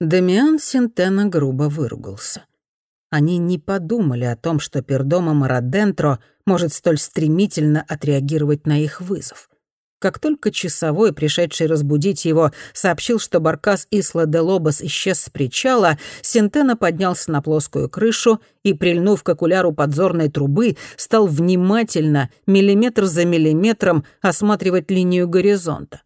Дамиан Синтена грубо выругался. Они не подумали о том, что Пердома Марадентро может столь стремительно отреагировать на их вызов. Как только часовой, пришедший разбудить его, сообщил, что баркас Исла де Лобос исчез с причала, Синтена поднялся на плоскую крышу и, прильнув к окуляру подзорной трубы, стал внимательно, миллиметр за миллиметром, осматривать линию горизонта.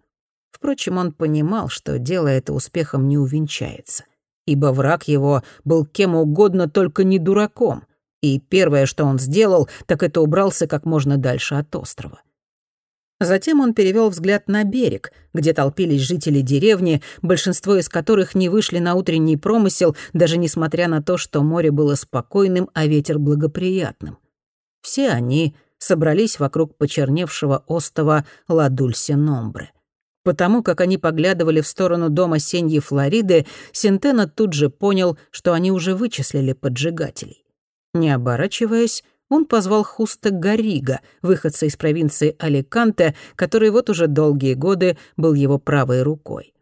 Впрочем, он понимал, что дело это успехом не увенчается, ибо враг его был кем угодно, только не дураком, и первое, что он сделал, так это убрался как можно дальше от острова. Затем он перевел взгляд на берег, где толпились жители деревни, большинство из которых не вышли на утренний промысел, даже несмотря на то, что море было спокойным, а ветер благоприятным. Все они собрались вокруг почерневшего остова Ладульсе-Номбре. Потому как они поглядывали в сторону дома Сеньи Флориды, Синтена тут же понял, что они уже вычислили поджигателей. Не оборачиваясь, он позвал Хуста Гарига, выходца из провинции Аликанте, который вот уже долгие годы был его правой рукой.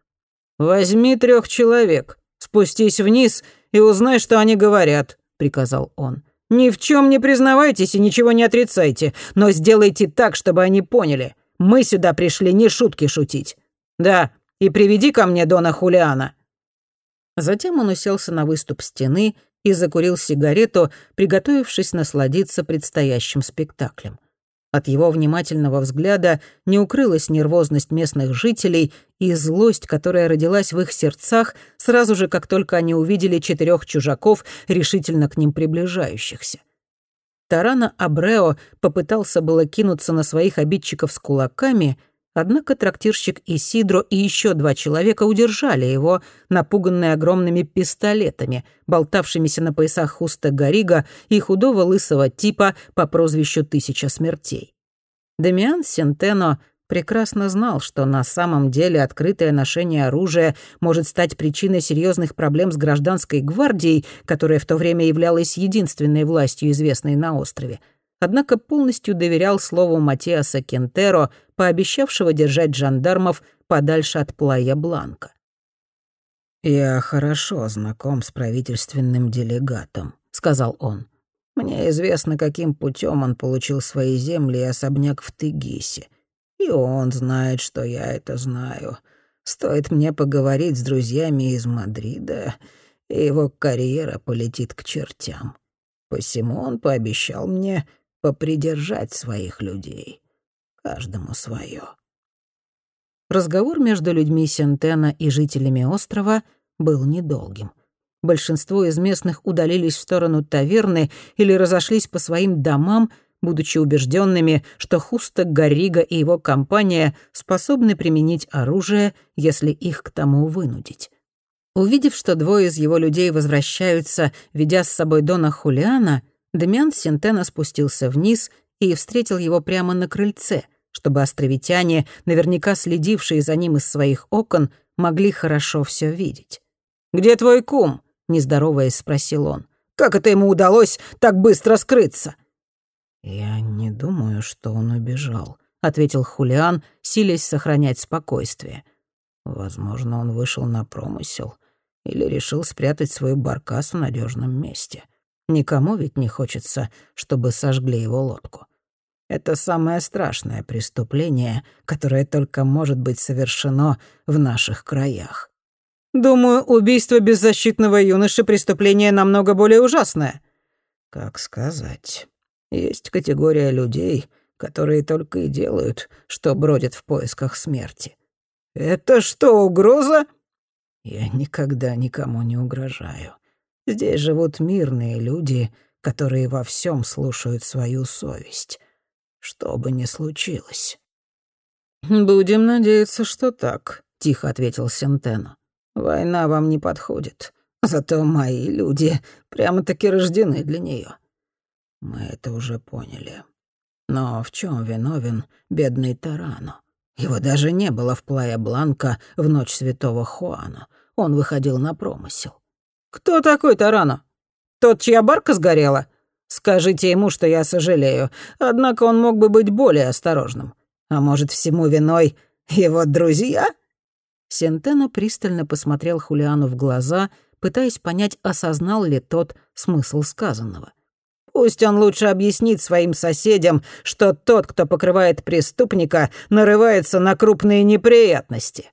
«Возьми трех человек, спустись вниз и узнай, что они говорят», — приказал он. «Ни в чем не признавайтесь и ничего не отрицайте, но сделайте так, чтобы они поняли. Мы сюда пришли не шутки шутить. Да, и приведи ко мне Дона Хулиана». Затем он уселся на выступ стены и закурил сигарету, приготовившись насладиться предстоящим спектаклем. От его внимательного взгляда не укрылась нервозность местных жителей и злость, которая родилась в их сердцах сразу же, как только они увидели четырех чужаков, решительно к ним приближающихся. Тарана Абрео попытался было кинуться на своих обидчиков с кулаками — Однако трактирщик Исидро и еще два человека удержали его, напуганные огромными пистолетами, болтавшимися на поясах Хуста Гарига и худого лысого типа по прозвищу «Тысяча смертей». Демиан Сентено прекрасно знал, что на самом деле открытое ношение оружия может стать причиной серьезных проблем с гражданской гвардией, которая в то время являлась единственной властью, известной на острове — однако полностью доверял слову Матиаса Кентеро, пообещавшего держать жандармов подальше от Плая Бланка. «Я хорошо знаком с правительственным делегатом», — сказал он. «Мне известно, каким путем он получил свои земли и особняк в Тыгисе. И он знает, что я это знаю. Стоит мне поговорить с друзьями из Мадрида, и его карьера полетит к чертям. Посему он пообещал мне попридержать своих людей. Каждому свое. Разговор между людьми Сентена и жителями острова был недолгим. Большинство из местных удалились в сторону таверны или разошлись по своим домам, будучи убежденными, что Хуста Гаррига и его компания способны применить оружие, если их к тому вынудить. Увидев, что двое из его людей возвращаются, ведя с собой Дона Хулиана, Демиан Сентена спустился вниз и встретил его прямо на крыльце, чтобы островитяне, наверняка следившие за ним из своих окон, могли хорошо все видеть. «Где твой кум?» — нездороваясь, спросил он. «Как это ему удалось так быстро скрыться?» «Я не думаю, что он убежал», — ответил Хулиан, силясь сохранять спокойствие. «Возможно, он вышел на промысел или решил спрятать свой баркас в надежном месте. Никому ведь не хочется, чтобы сожгли его лодку. Это самое страшное преступление, которое только может быть совершено в наших краях. Думаю, убийство беззащитного юноши преступление намного более ужасное. Как сказать? Есть категория людей, которые только и делают, что бродят в поисках смерти. Это что, угроза? Я никогда никому не угрожаю. Здесь живут мирные люди, которые во всем слушают свою совесть. Что бы ни случилось. «Будем надеяться, что так», — тихо ответил Сентено. «Война вам не подходит. Зато мои люди прямо-таки рождены для нее. Мы это уже поняли. Но в чем виновен бедный Тарано? Его даже не было в Плая Бланка в ночь святого Хуана. Он выходил на промысел. «Кто такой Тарано? Тот, чья барка сгорела? Скажите ему, что я сожалею. Однако он мог бы быть более осторожным. А может, всему виной его друзья?» Сентено пристально посмотрел Хулиану в глаза, пытаясь понять, осознал ли тот смысл сказанного. Пусть он лучше объяснит своим соседям, что тот, кто покрывает преступника, нарывается на крупные неприятности».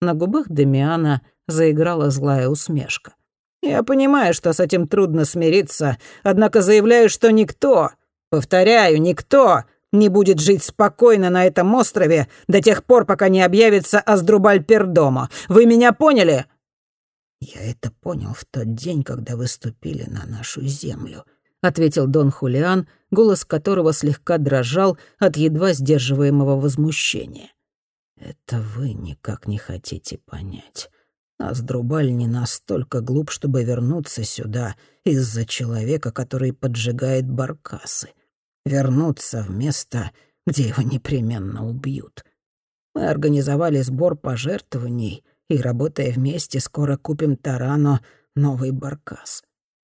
На губах Демиана заиграла злая усмешка. «Я понимаю, что с этим трудно смириться, однако заявляю, что никто, повторяю, никто не будет жить спокойно на этом острове до тех пор, пока не объявится Аздрубаль Пердомо. Вы меня поняли?» «Я это понял в тот день, когда вы ступили на нашу землю», — ответил Дон Хулиан, голос которого слегка дрожал от едва сдерживаемого возмущения. «Это вы никак не хотите понять. Аздрубаль не настолько глуп, чтобы вернуться сюда из-за человека, который поджигает баркасы вернуться в место, где его непременно убьют. Мы организовали сбор пожертвований и, работая вместе, скоро купим Тарано новый баркас.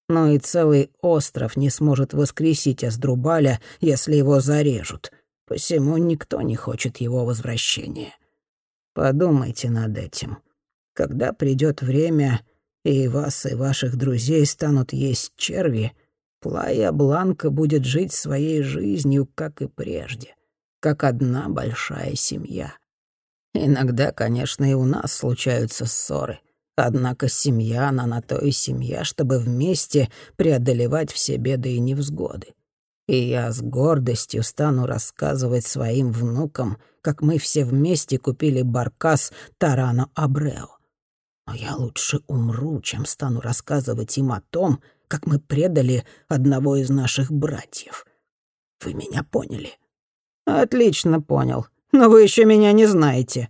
Но и целый остров не сможет воскресить Аздрубаля, если его зарежут. Посему никто не хочет его возвращения. Подумайте над этим. Когда придет время, и вас и ваших друзей станут есть черви — Плая Бланка будет жить своей жизнью, как и прежде, как одна большая семья. Иногда, конечно, и у нас случаются ссоры, однако семья, она на то и семья, чтобы вместе преодолевать все беды и невзгоды. И я с гордостью стану рассказывать своим внукам, как мы все вместе купили баркас Тарано Абрео. Но я лучше умру, чем стану рассказывать им о том, как мы предали одного из наших братьев. Вы меня поняли?» «Отлично понял. Но вы еще меня не знаете».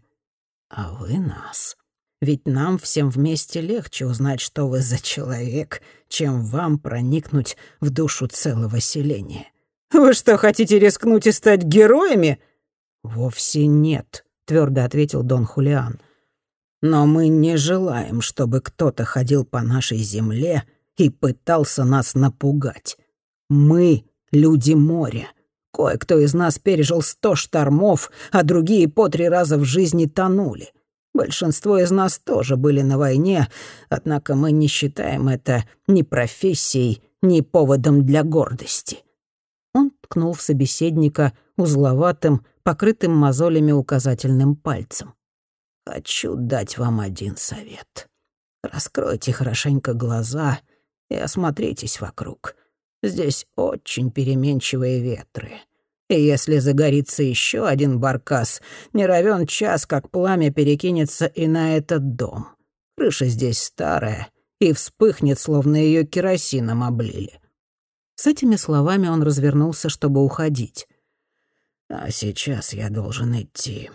«А вы нас. Ведь нам всем вместе легче узнать, что вы за человек, чем вам проникнуть в душу целого селения». «Вы что, хотите рискнуть и стать героями?» «Вовсе нет», — твердо ответил Дон Хулиан. «Но мы не желаем, чтобы кто-то ходил по нашей земле и пытался нас напугать. Мы — люди моря. Кое-кто из нас пережил сто штормов, а другие по три раза в жизни тонули. Большинство из нас тоже были на войне, однако мы не считаем это ни профессией, ни поводом для гордости». Он ткнул в собеседника узловатым, покрытым мозолями указательным пальцем. «Хочу дать вам один совет. Раскройте хорошенько глаза и осмотритесь вокруг. Здесь очень переменчивые ветры. И если загорится еще один баркас, не равен час, как пламя перекинется и на этот дом. Крыша здесь старая и вспыхнет, словно ее керосином облили. С этими словами он развернулся, чтобы уходить. «А сейчас я должен идти.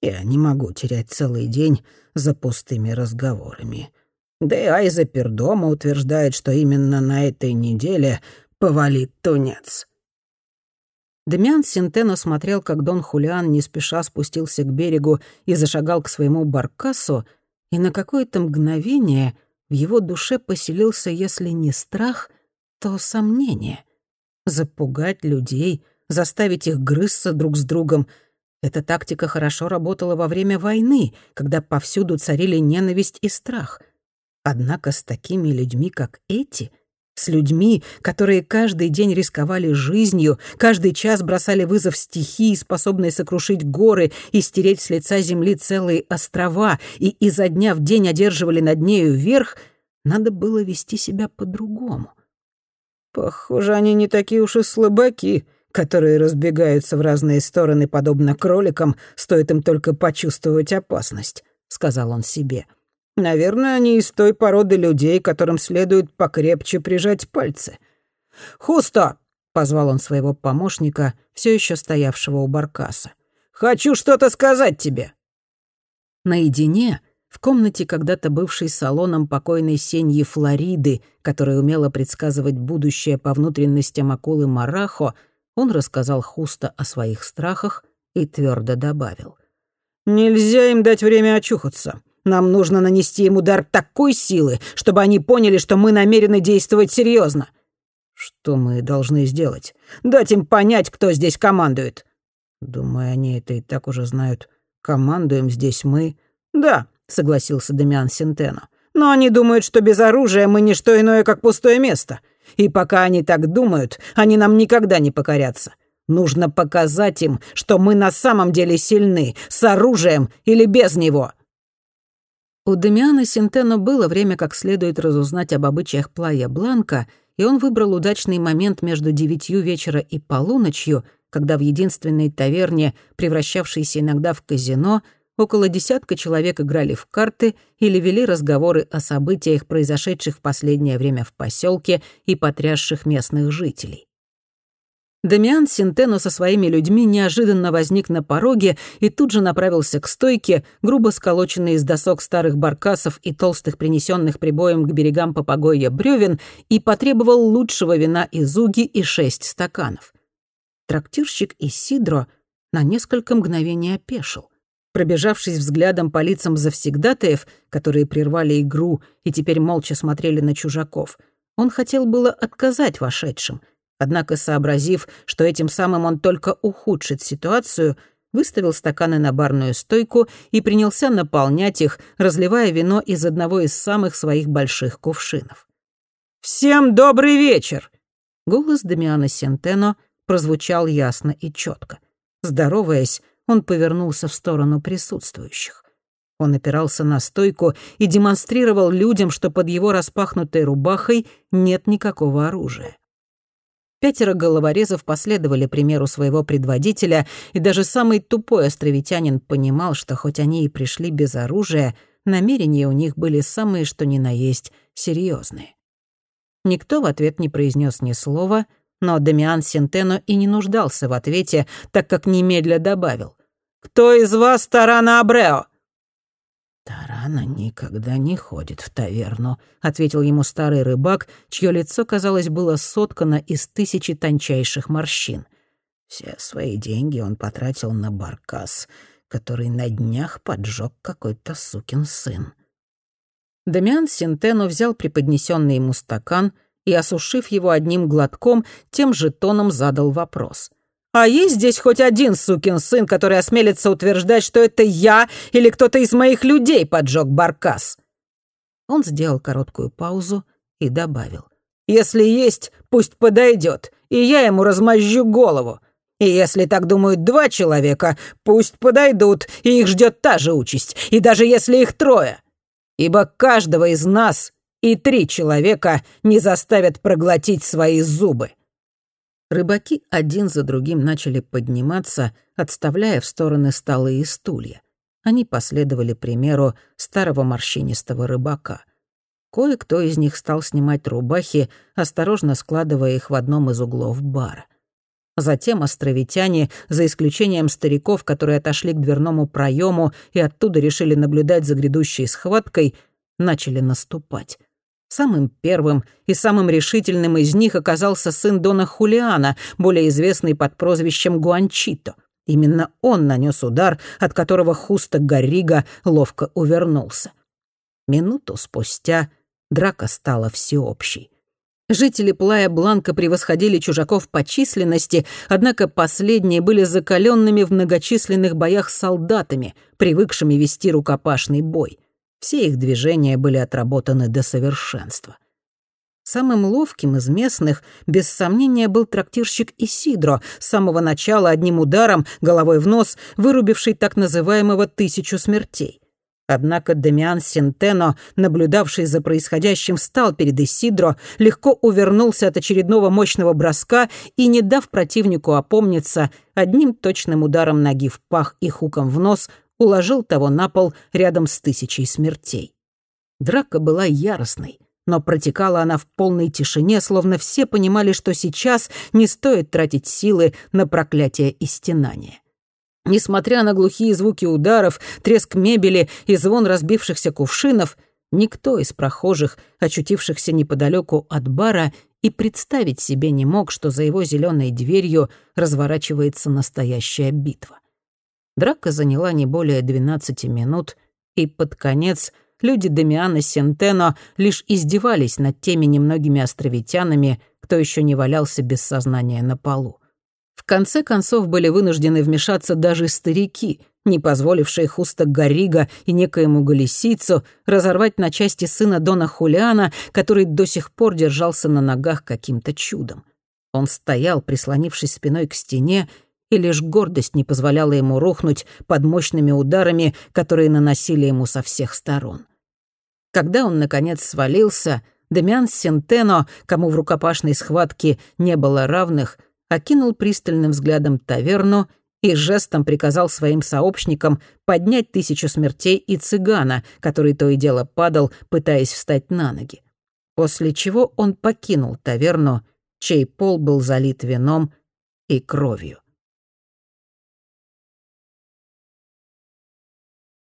Я не могу терять целый день за пустыми разговорами. Да и Айза Пердома утверждает, что именно на этой неделе повалит тунец. Демиан Синтено смотрел, как Дон Хулиан не спеша спустился к берегу и зашагал к своему баркасу, и на какое-то мгновение в его душе поселился, если не страх, то сомнение. Запугать людей, заставить их грызться друг с другом — эта тактика хорошо работала во время войны, когда повсюду царили ненависть и страх — Однако с такими людьми, как эти, с людьми, которые каждый день рисковали жизнью, каждый час бросали вызов стихии, способной сокрушить горы и стереть с лица земли целые острова, и изо дня в день одерживали над нею верх, надо было вести себя по-другому. «Похоже, они не такие уж и слабаки», которые разбегаются в разные стороны, подобно кроликам, стоит им только почувствовать опасность», — сказал он себе. Наверное, они из той породы людей, которым следует покрепче прижать пальцы. «Хусто!» — позвал он своего помощника, все еще стоявшего у баркаса. «Хочу что-то сказать тебе!» Наедине, в комнате, когда-то бывшей салоном покойной Сеньи Флориды, которая умела предсказывать будущее по внутренностям акулы Марахо, он рассказал Хуста о своих страхах и твердо добавил. «Нельзя им дать время очухаться. Нам нужно нанести им удар такой силы, чтобы они поняли, что мы намерены действовать серьезно. Что мы должны сделать? Дать им понять, кто здесь командует. Думаю, они это и так уже знают. Командуем здесь мы. Да, — согласился Демиан Синтено. «Но они думают, что без оружия мы не что иное, как пустое место. И пока они так думают, они нам никогда не покорятся. Нужно показать им, что мы на самом деле сильны, с оружием или без него». У Демиана Синтено было время как следует разузнать об обычаях Плая Бланка, и он выбрал удачный момент между девятью вечера и полуночью, когда в единственной таверне, превращавшейся иногда в казино, около десятка человек играли в карты или вели разговоры о событиях, произошедших в последнее время в поселке и потрясших местных жителей. Дамиан Синтено со своими людьми неожиданно возник на пороге и тут же направился к стойке, грубо сколоченной из досок старых баркасов и толстых принесенных прибоем к берегам попогойя бревен, и потребовал лучшего вина из уги и шесть стаканов. Трактирщик Исидро на несколько мгновений опешил. Пробежавшись взглядом по лицам завсегдатаев, которые прервали игру и теперь молча смотрели на чужаков, он хотел было отказать вошедшим, однако, сообразив, что этим самым он только ухудшит ситуацию, выставил стаканы на барную стойку и принялся наполнять их, разливая вино из одного из самых своих больших кувшинов. «Всем добрый вечер!» Голос Дамиана Сентено прозвучал ясно и четко. Здороваясь, он повернулся в сторону присутствующих. Он опирался на стойку и демонстрировал людям, что под его распахнутой рубахой нет никакого оружия. Пятеро головорезов последовали примеру своего предводителя, и даже самый тупой островитянин понимал, что хоть они и пришли без оружия, намерения у них были самые что ни на есть серьезные. Никто в ответ не произнес ни слова, но Дамиан Сентено и не нуждался в ответе, так как немедля добавил. «Кто из вас Тарана Абрео?» «Тарана никогда не ходит в таверну», — ответил ему старый рыбак, чье лицо, казалось, было соткано из тысячи тончайших морщин. Все свои деньги он потратил на баркас, который на днях поджег какой-то сукин сын. Дамиан Сентено взял преподнесенный ему стакан — и, осушив его одним глотком, тем же тоном задал вопрос. «А есть здесь хоть один сукин сын, который осмелится утверждать, что это я или кто-то из моих людей поджег баркас?» Он сделал короткую паузу и добавил. «Если есть, пусть подойдет, и я ему размозжу голову. И если так думают два человека, пусть подойдут, и их ждет та же участь, и даже если их трое. Ибо каждого из нас и три человека не заставят проглотить свои зубы». Рыбаки один за другим начали подниматься, отставляя в стороны столы и стулья. Они последовали примеру старого морщинистого рыбака. Кое-кто из них стал снимать рубахи, осторожно складывая их в одном из углов бара. Затем островитяне, за исключением стариков, которые отошли к дверному проему и оттуда решили наблюдать за грядущей схваткой, начали наступать. Самым первым и самым решительным из них оказался сын Дона Хулиана, более известный под прозвищем Гуанчито. Именно он нанес удар, от которого Хуста Гаррига ловко увернулся. Минуту спустя драка стала всеобщей. Жители Плая Бланка превосходили чужаков по численности, однако последние были закаленными в многочисленных боях солдатами, привыкшими вести рукопашный бой — все их движения были отработаны до совершенства. Самым ловким из местных, без сомнения, был трактирщик Исидро, с самого начала одним ударом, головой в нос, вырубивший так называемого «тысячу смертей». Однако Демиан Синтено, наблюдавший за происходящим, встал перед Исидро, легко увернулся от очередного мощного броска и, не дав противнику опомниться, одним точным ударом ноги в пах и хуком в нос уложил того на пол рядом с тысячей смертей. Драка была яростной, но протекала она в полной тишине, словно все понимали, что сейчас не стоит тратить силы на проклятие и стенание. Несмотря на глухие звуки ударов, треск мебели и звон разбившихся кувшинов, никто из прохожих, очутившихся неподалеку от бара, и представить себе не мог, что за его зеленой дверью разворачивается настоящая битва. Драка заняла не более 12 минут, и под конец люди Демиана Сентено лишь издевались над теми немногими островитянами, кто еще не валялся без сознания на полу. В конце концов были вынуждены вмешаться даже старики, не позволившие Хуста Гарига и некоему Галисийцу разорвать на части сына Дона Хулиана, который до сих пор держался на ногах каким-то чудом. Он стоял, прислонившись спиной к стене, и лишь гордость не позволяла ему рухнуть под мощными ударами, которые наносили ему со всех сторон. Когда он, наконец, свалился, Демиан Сентено, кому в рукопашной схватке не было равных, окинул пристальным взглядом таверну и жестом приказал своим сообщникам поднять тысячу смертей и цыгана, который то и дело падал, пытаясь встать на ноги. После чего он покинул таверну, чей пол был залит вином и кровью.